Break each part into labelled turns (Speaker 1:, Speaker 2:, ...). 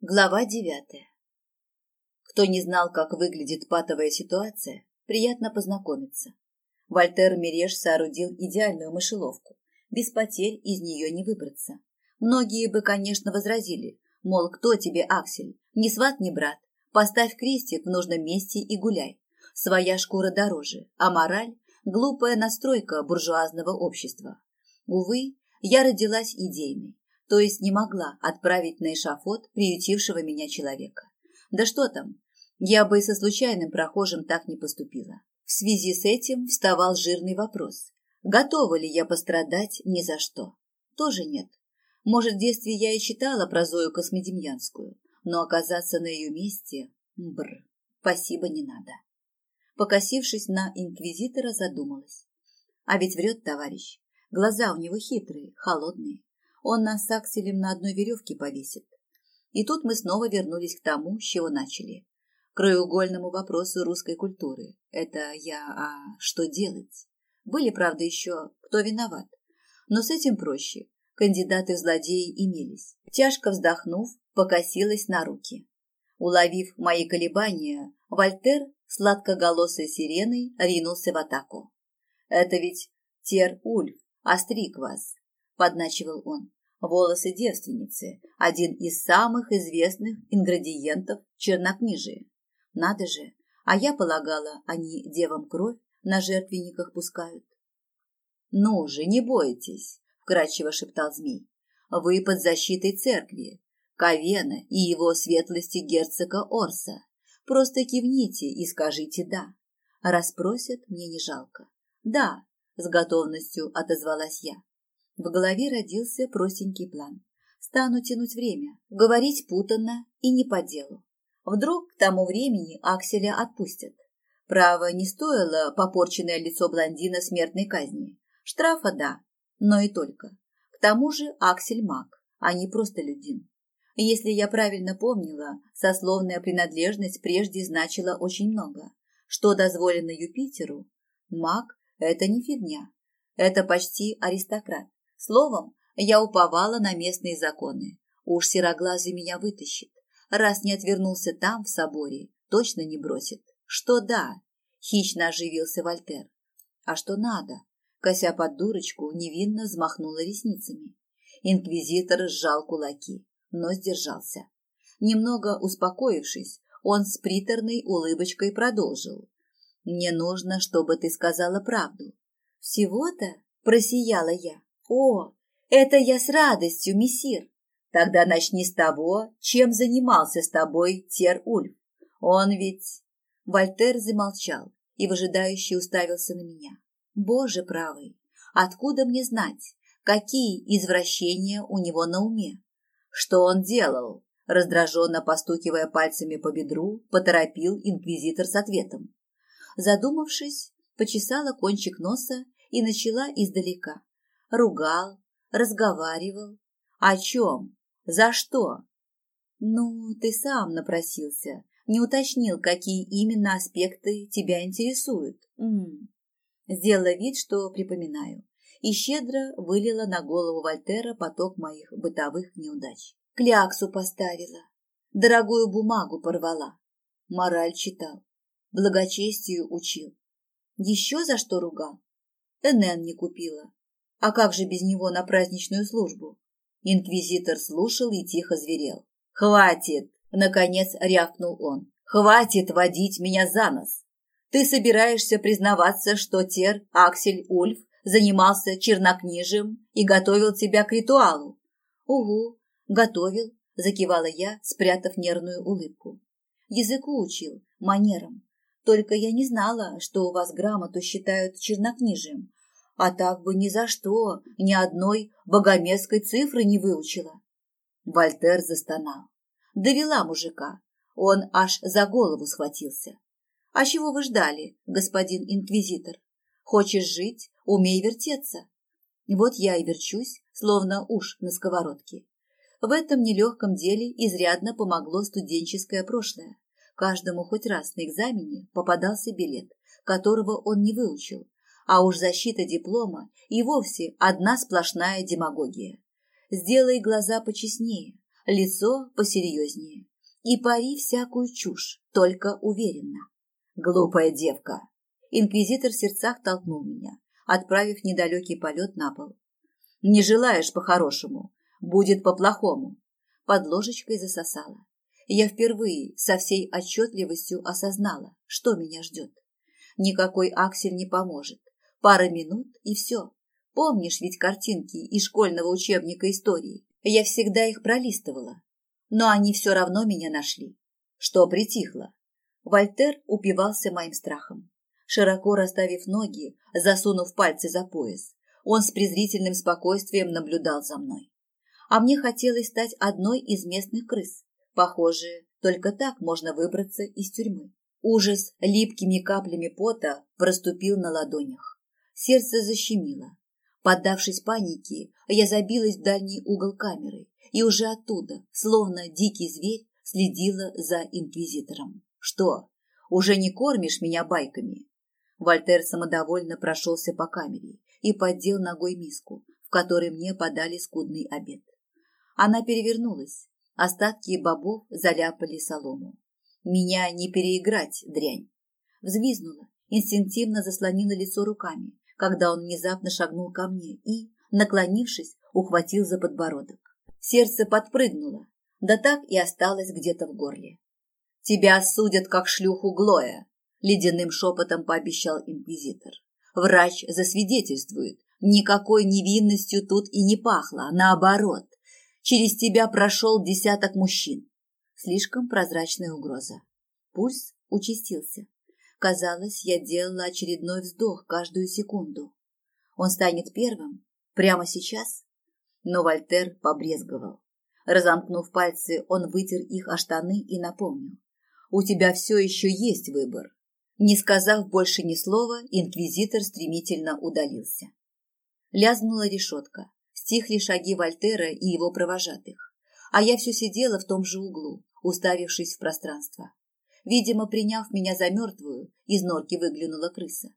Speaker 1: Глава девятая. Кто не знал, как выглядит патовая ситуация, приятно познакомиться. Вольтер Мереш соорудил идеальную мышеловку. Без потерь из нее не выбраться. Многие бы, конечно, возразили, мол, кто тебе, Аксель, ни сват, ни брат, поставь крестик в нужном месте и гуляй. Своя шкура дороже, а мораль – глупая настройка буржуазного общества. Увы, я родилась идейной то есть не могла отправить на эшафот приютившего меня человека. Да что там, я бы и со случайным прохожим так не поступила. В связи с этим вставал жирный вопрос. Готова ли я пострадать ни за что? Тоже нет. Может, в детстве я и читала про Зою Космодемьянскую, но оказаться на ее месте... Бр, спасибо не надо. Покосившись на инквизитора, задумалась. А ведь врет товарищ. Глаза у него хитрые, холодные он нас с Акселем на одной веревке повесит. И тут мы снова вернулись к тому, с чего начали. К краеугольному вопросу русской культуры. Это я, а что делать? Были, правда, еще кто виноват. Но с этим проще. Кандидаты в злодеи имелись. Тяжко вздохнув, покосилась на руки. Уловив мои колебания, Вольтер сладкоголосой сиреной ринулся в атаку. «Это ведь Тер-Ульф остриг вас», — подначивал он. Волосы девственницы – один из самых известных ингредиентов чернокнижия. Надо же, а я полагала, они девам кровь на жертвенниках пускают. «Ну же, не бойтесь», – вкрадчиво шептал змей. «Вы под защитой церкви, Ковена и его светлости герцога Орса. Просто кивните и скажите «да». Распросят, мне не жалко. «Да», – с готовностью отозвалась я. В голове родился простенький план. Стану тянуть время, говорить путанно и не по делу. Вдруг к тому времени Акселя отпустят. Право, не стоило попорченное лицо блондина смертной казни. Штрафа – да, но и только. К тому же Аксель маг, а не просто людин. Если я правильно помнила, сословная принадлежность прежде значила очень много. Что дозволено Юпитеру? Маг – это не фигня. Это почти аристократ. Словом, я уповала на местные законы. Уж сероглазый меня вытащит. Раз не отвернулся там, в соборе, точно не бросит. Что да, хищно оживился Вольтер. А что надо? Кося под дурочку, невинно взмахнула ресницами. Инквизитор сжал кулаки, но сдержался. Немного успокоившись, он с приторной улыбочкой продолжил. «Мне нужно, чтобы ты сказала правду». «Всего-то?» – просияла я. «О, это я с радостью, мессир!» «Тогда начни с того, чем занимался с тобой Тер-Ульф. Он ведь...» Вольтер замолчал и выжидающе уставился на меня. «Боже правый, откуда мне знать, какие извращения у него на уме? Что он делал?» Раздраженно постукивая пальцами по бедру, поторопил инквизитор с ответом. Задумавшись, почесала кончик носа и начала издалека ругал, разговаривал. О чем? За что? Ну, ты сам напросился, не уточнил, какие именно аспекты тебя интересуют. М -м. Сделала вид, что припоминаю, и щедро вылила на голову Вольтера поток моих бытовых неудач. Кляксу поставила, дорогую бумагу порвала, мораль читал, благочестию учил. Еще за что ругал? НН не купила, а как же без него на праздничную службу? Инквизитор слушал и тихо зверел. «Хватит!» – наконец рявкнул он. «Хватит водить меня за нос! Ты собираешься признаваться, что Тер, Аксель, Ульф занимался чернокнижием и готовил тебя к ритуалу?» «Угу, готовил», – закивала я, спрятав нервную улыбку. «Языку учил, манерам. Только я не знала, что у вас грамоту считают чернокнижием, а так бы ни за что ни одной богомерзкой цифры не выучила. Вольтер застонал. Довела мужика. Он аж за голову схватился. А чего вы ждали, господин инквизитор? Хочешь жить, умей вертеться. Вот я и верчусь, словно уж на сковородке. В этом нелегком деле изрядно помогло студенческое прошлое. Каждому хоть раз на экзамене попадался билет, которого он не выучил, а уж защита диплома и вовсе одна сплошная демагогия. Сделай глаза почестнее, лицо посерьезнее. И пари всякую чушь, только уверенно. Глупая девка. Инквизитор в сердцах толкнул меня, отправив недалекий полет на пол. Не желаешь по-хорошему, будет по-плохому. Под ложечкой засосала. Я впервые со всей отчетливостью осознала, что меня ждет. Никакой аксель не поможет. Пара минут и все. Помнишь ведь картинки из школьного учебника истории? Я всегда их пролистывала. Но они все равно меня нашли. Что притихло? Вольтер упивался моим страхом. Широко расставив ноги, засунув пальцы за пояс, он с презрительным спокойствием наблюдал за мной. А мне хотелось стать одной из местных крыс. Похоже, только так можно выбраться из тюрьмы. Ужас липкими каплями пота проступил на ладонях. Сердце защемило. Поддавшись панике, я забилась в дальний угол камеры и уже оттуда, словно дикий зверь, следила за инквизитором. «Что, уже не кормишь меня байками?» Вольтер самодовольно прошелся по камере и поддел ногой миску, в которой мне подали скудный обед. Она перевернулась, остатки бобов заляпали солому. Меня не переиграть, дрянь. Взвизнула, инстинктивно заслонила лицо руками, когда он внезапно шагнул ко мне и, наклонившись, ухватил за подбородок. Сердце подпрыгнуло, да так и осталось где-то в горле. «Тебя осудят, как шлюху Глоя», — ледяным шепотом пообещал инквизитор. «Врач засвидетельствует, никакой невинностью тут и не пахло, наоборот. Через тебя прошел десяток мужчин». Слишком прозрачная угроза. Пульс участился. Казалось, я делала очередной вздох каждую секунду. Он станет первым? Прямо сейчас? Но Вольтер побрезговал. Разомкнув пальцы, он вытер их о штаны и напомнил. «У тебя все еще есть выбор». Не сказав больше ни слова, инквизитор стремительно удалился. Лязнула решетка. Стихли шаги Вольтера и его провожатых. А я все сидела в том же углу, уставившись в пространство. Видимо, приняв меня за мертвую, из норки выглянула крыса.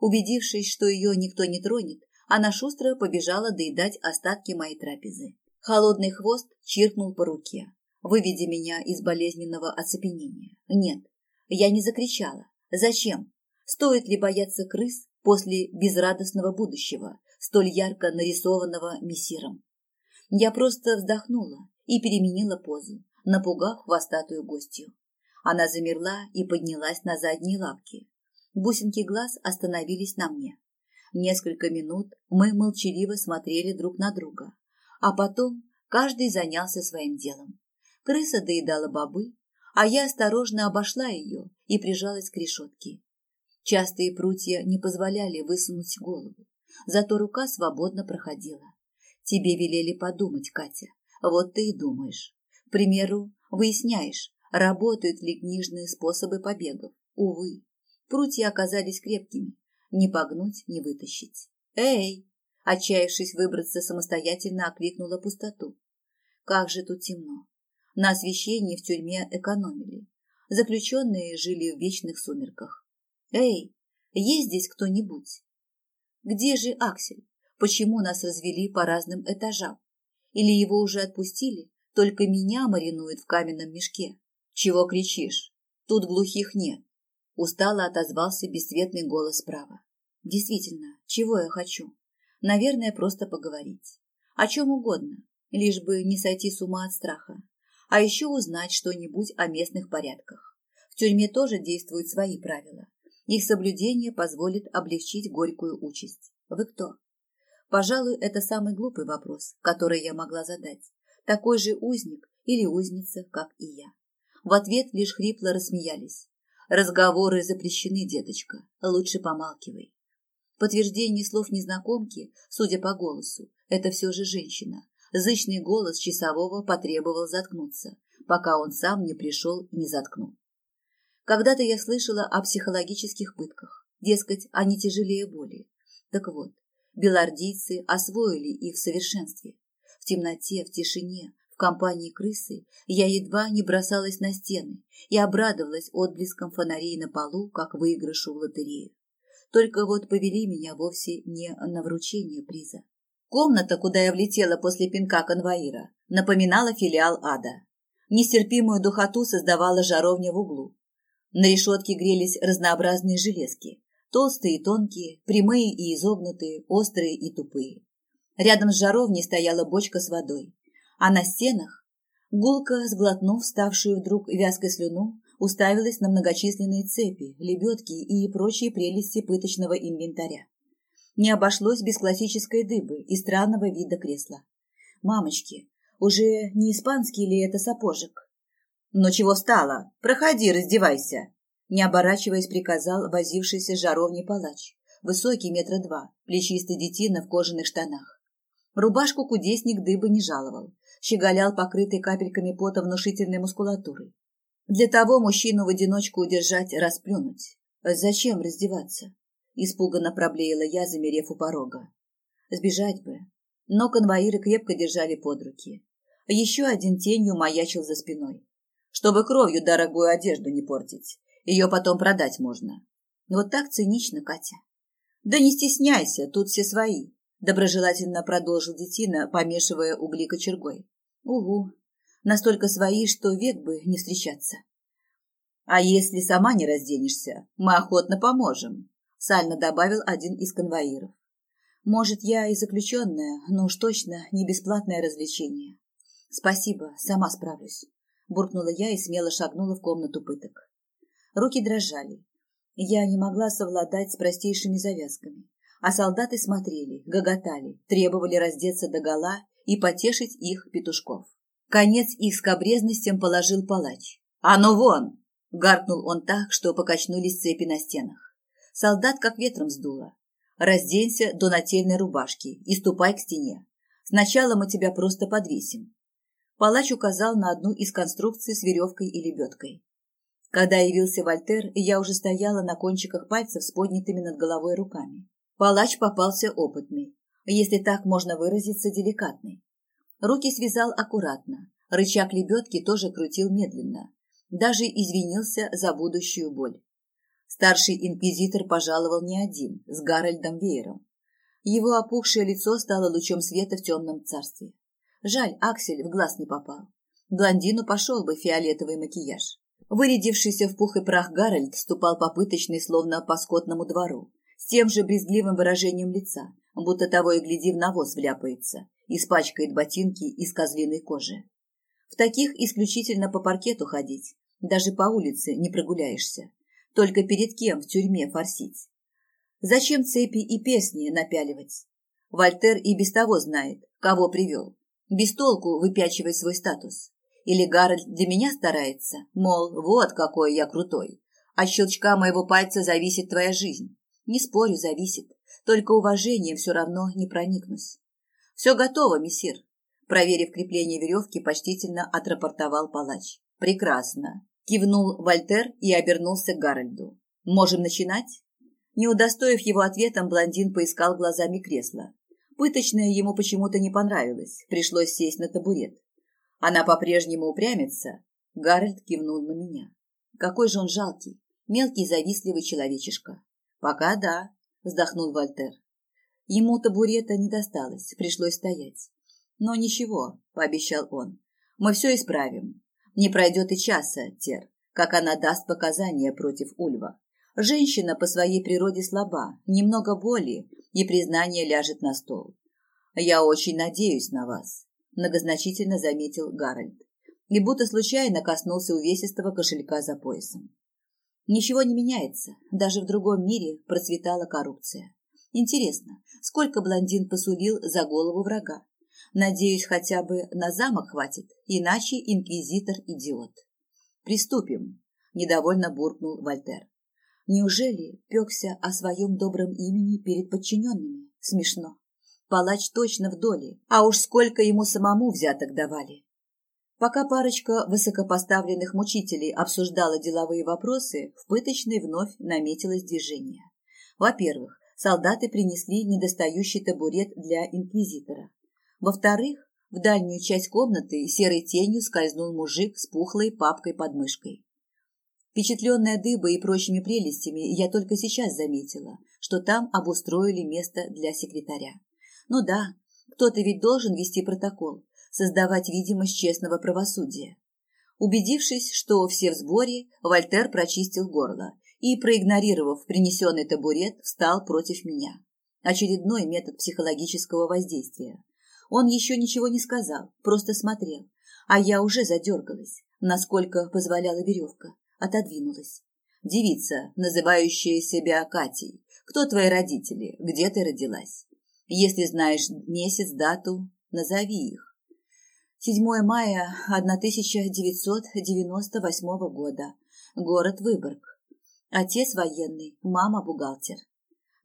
Speaker 1: Убедившись, что ее никто не тронет, она шустро побежала доедать остатки моей трапезы. Холодный хвост чиркнул по руке, выведя меня из болезненного оцепенения. Нет, я не закричала. Зачем? Стоит ли бояться крыс после безрадостного будущего, столь ярко нарисованного мессиром? Я просто вздохнула и переменила позу, напугав хвостатую гостью. Она замерла и поднялась на задние лапки. Бусинки глаз остановились на мне. Несколько минут мы молчаливо смотрели друг на друга, а потом каждый занялся своим делом. Крыса доедала бобы, а я осторожно обошла ее и прижалась к решетке. Частые прутья не позволяли высунуть голову, зато рука свободно проходила. Тебе велели подумать, Катя, вот ты и думаешь. К примеру, выясняешь, Работают ли книжные способы побегов? Увы, прутья оказались крепкими. Не погнуть, не вытащить. «Эй!» Отчаявшись выбраться самостоятельно, окликнула пустоту. Как же тут темно. На освещении в тюрьме экономили. Заключенные жили в вечных сумерках. «Эй, есть здесь кто-нибудь?» «Где же Аксель? Почему нас развели по разным этажам? Или его уже отпустили, только меня маринуют в каменном мешке?» «Чего кричишь? Тут глухих нет», – устало отозвался бесцветный голос справа. «Действительно, чего я хочу? Наверное, просто поговорить. О чем угодно, лишь бы не сойти с ума от страха. А еще узнать что-нибудь о местных порядках. В тюрьме тоже действуют свои правила. Их соблюдение позволит облегчить горькую участь. Вы кто? Пожалуй, это самый глупый вопрос, который я могла задать. Такой же узник или узница, как и я. В ответ лишь хрипло рассмеялись. Разговоры запрещены, деточка. Лучше помалкивай. Подтверждение слов незнакомки, судя по голосу, это все же женщина. Зычный голос часового потребовал заткнуться, пока он сам не пришел и не заткнул. Когда-то я слышала о психологических пытках. Дескать, они тяжелее боли. Так вот, белардийцы освоили их в совершенстве. В темноте, в тишине, компании крысы я едва не бросалась на стены и обрадовалась отблеском фонарей на полу, как выигрышу в лотерею. Только вот повели меня вовсе не на вручение приза. Комната, куда я влетела после пинка конвоира, напоминала филиал ада. Нестерпимую духоту создавала жаровня в углу. На решетке грелись разнообразные железки. Толстые и тонкие, прямые и изогнутые, острые и тупые. Рядом с жаровней стояла бочка с водой. А на стенах, гулко сглотнув ставшую вдруг вязкой слюну, уставилась на многочисленные цепи, лебедки и прочие прелести пыточного инвентаря. Не обошлось без классической дыбы и странного вида кресла. Мамочки, уже не испанский ли это сапожек? «Ну чего встала? Проходи, раздевайся!» Не оборачиваясь, приказал возившийся жаровни палач. Высокий метра два, плечистый детина в кожаных штанах. Рубашку кудесник дыбы не жаловал. Щеголял покрытый капельками пота внушительной мускулатурой. Для того мужчину в одиночку удержать, расплюнуть. Зачем раздеваться? Испуганно проблеяла я, замерев у порога. Сбежать бы. Но конвоиры крепко держали под руки. Еще один тенью маячил за спиной. Чтобы кровью дорогую одежду не портить. Ее потом продать можно. Вот так цинично, Катя. Да не стесняйся, тут все свои. Доброжелательно продолжил детина, помешивая угли кочергой. Угу, настолько свои, что век бы не встречаться. А если сама не разденешься, мы охотно поможем, сально добавил один из конвоиров. Может, я и заключенная, но уж точно не бесплатное развлечение. Спасибо, сама справлюсь буркнула я и смело шагнула в комнату пыток. Руки дрожали. Я не могла совладать с простейшими завязками, а солдаты смотрели, гоготали, требовали раздеться догола и потешить их петушков. Конец их скобрезностям положил палач. «А ну вон!» — гаркнул он так, что покачнулись цепи на стенах. Солдат как ветром сдуло. «Разденься до нательной рубашки и ступай к стене. Сначала мы тебя просто подвесим, Палач указал на одну из конструкций с веревкой и лебедкой. Когда явился Вольтер, я уже стояла на кончиках пальцев с поднятыми над головой руками. Палач попался опытный, если так можно выразиться, деликатный. Руки связал аккуратно, рычаг лебедки тоже крутил медленно. Даже извинился за будущую боль. Старший инквизитор пожаловал не один, с Гарольдом Веером. Его опухшее лицо стало лучом света в темном царстве. Жаль, Аксель в глаз не попал. Блондину пошел бы фиолетовый макияж. Вырядившийся в пух и прах Гарольд ступал по пыточной, словно по скотному двору, с тем же брезгливым выражением лица, будто того и гляди в навоз вляпается, испачкает ботинки из козлиной кожи. В таких исключительно по паркету ходить, даже по улице не прогуляешься. Только перед кем в тюрьме форсить? Зачем цепи и песни напяливать? Вольтер и без того знает, кого привел. Без толку выпячивать свой статус. Или Гарольд для меня старается, мол, вот какой я крутой. От щелчка моего пальца зависит твоя жизнь. Не спорю, зависит. Только уважением все равно не проникнусь. Все готово, мессир. Проверив крепление веревки, почтительно отрапортовал палач. Прекрасно. Кивнул Вольтер и обернулся к Гарольду. Можем начинать? Не удостоив его ответом, блондин поискал глазами кресло. Пыточная ему почему-то не понравилась, пришлось сесть на табурет. Она по-прежнему упрямится. Гарольд кивнул на меня. Какой же он жалкий, мелкий завистливый человечишка. Пока да, вздохнул Вольтер. Ему табурета не досталось, пришлось стоять. Но ничего, пообещал он. Мы все исправим. Не пройдет и часа, Тер, как она даст показания против Ульва. Женщина по своей природе слаба, немного боли, и признание ляжет на стол. «Я очень надеюсь на вас», – многозначительно заметил Гарольд, и будто случайно коснулся увесистого кошелька за поясом. Ничего не меняется, даже в другом мире процветала коррупция. Интересно, сколько блондин посулил за голову врага? Надеюсь, хотя бы на замок хватит, иначе инквизитор идиот. Приступим, недовольно буркнул Вольтер. Неужели пекся о своем добром имени перед подчиненными? Смешно. Палач точно в доле, а уж сколько ему самому взяток давали. Пока парочка высокопоставленных мучителей обсуждала деловые вопросы, в пыточной вновь наметилось движение. Во-первых, солдаты принесли недостающий табурет для инквизитора. Во-вторых, в дальнюю часть комнаты серой тенью скользнул мужик с пухлой папкой под мышкой. Впечатленная дыбой и прочими прелестями, я только сейчас заметила, что там обустроили место для секретаря. Ну да, кто-то ведь должен вести протокол. Создавать видимость честного правосудия. Убедившись, что все в сборе, Вольтер прочистил горло и, проигнорировав принесенный табурет, встал против меня. Очередной метод психологического воздействия. Он еще ничего не сказал, просто смотрел, а я уже задергалась, насколько позволяла веревка, отодвинулась. Девица, называющая себя Катей, кто твои родители, где ты родилась? Если знаешь месяц, дату, назови их. 7 мая 1998 года. Город Выборг. Отец военный, мама бухгалтер.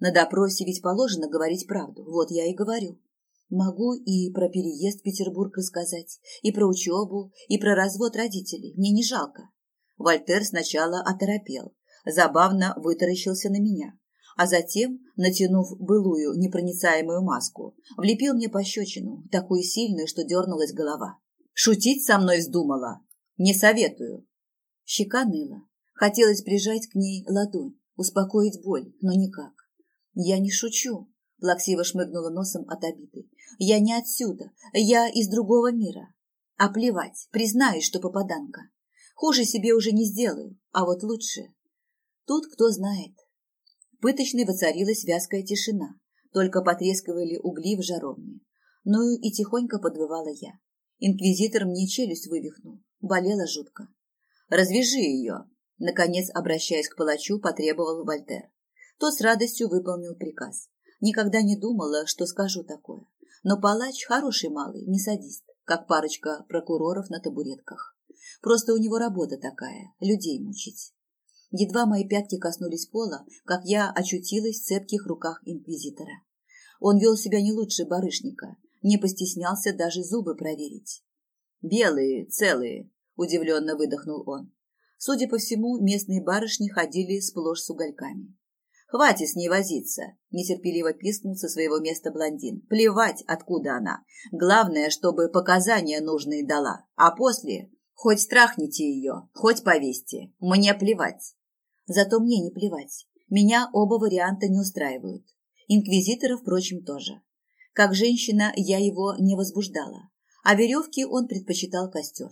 Speaker 1: На допросе ведь положено говорить правду, вот я и говорю. Могу и про переезд в Петербург рассказать, и про учебу, и про развод родителей, мне не жалко. Вольтер сначала оторопел, забавно вытаращился на меня, а затем, натянув былую непроницаемую маску, влепил мне пощечину, такую сильную, что дернулась голова. «Шутить со мной вздумала? Не советую!» Щека ныла. Хотелось прижать к ней ладонь, успокоить боль, но никак. «Я не шучу», — плаксиво шмыгнула носом от обиды. «Я не отсюда, я из другого мира. А плевать, признаюсь, что попаданка. Хуже себе уже не сделаю, а вот лучше. Тут кто знает, пыточной воцарилась вязкая тишина, только потрескивали угли в жаровне. Ну и тихонько подвывала я. Инквизитор мне челюсть вывихнул, болела жутко. «Развяжи ее!» Наконец, обращаясь к палачу, потребовал Вольтер. Тот с радостью выполнил приказ. Никогда не думала, что скажу такое. Но палач хороший малый, не садист, как парочка прокуроров на табуретках. Просто у него работа такая – людей мучить. Едва мои пятки коснулись пола, как я очутилась в цепких руках инквизитора. Он вел себя не лучше барышника, не постеснялся даже зубы проверить. «Белые, целые», – удивленно выдохнул он. Судя по всему, местные барышни ходили сплошь с угольками. «Хватит с ней возиться!» – нетерпеливо пискнул со своего места блондин. «Плевать, откуда она. Главное, чтобы показания нужные дала. А после хоть страхните ее, хоть повесьте. Мне плевать. Зато мне не плевать. Меня оба варианта не устраивают. Инквизитора, впрочем, тоже. Как женщина я его не возбуждала, а веревки он предпочитал костер.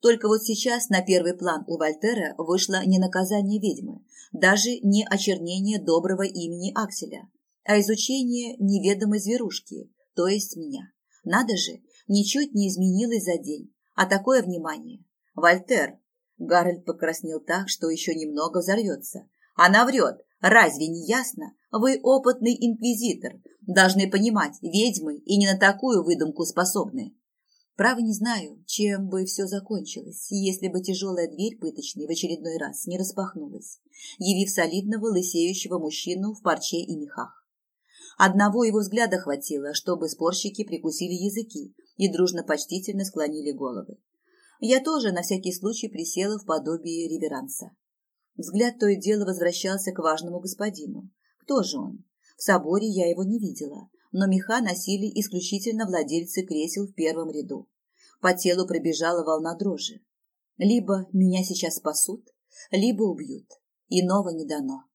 Speaker 1: Только вот сейчас на первый план у Вольтера вышло не наказание ведьмы, даже не очернение доброго имени Акселя, а изучение неведомой зверушки, то есть меня. Надо же, ничуть не изменилось за день, а такое внимание. Вольтер, Гарольд покраснел так, что еще немного взорвется. Она врет. Разве не ясно? Вы опытный инквизитор. Должны понимать, ведьмы и не на такую выдумку способны. Право не знаю, чем бы все закончилось, если бы тяжелая дверь пыточной в очередной раз не распахнулась, явив солидного лысеющего мужчину в парче и мехах. Одного его взгляда хватило, чтобы спорщики прикусили языки и дружно-почтительно склонили головы. Я тоже на всякий случай присела в подобие реверанса. Взгляд то и дело возвращался к важному господину. Кто же он? В соборе я его не видела, но меха носили исключительно владельцы кресел в первом ряду. По телу пробежала волна дрожи. Либо меня сейчас спасут, либо убьют. Иного не дано.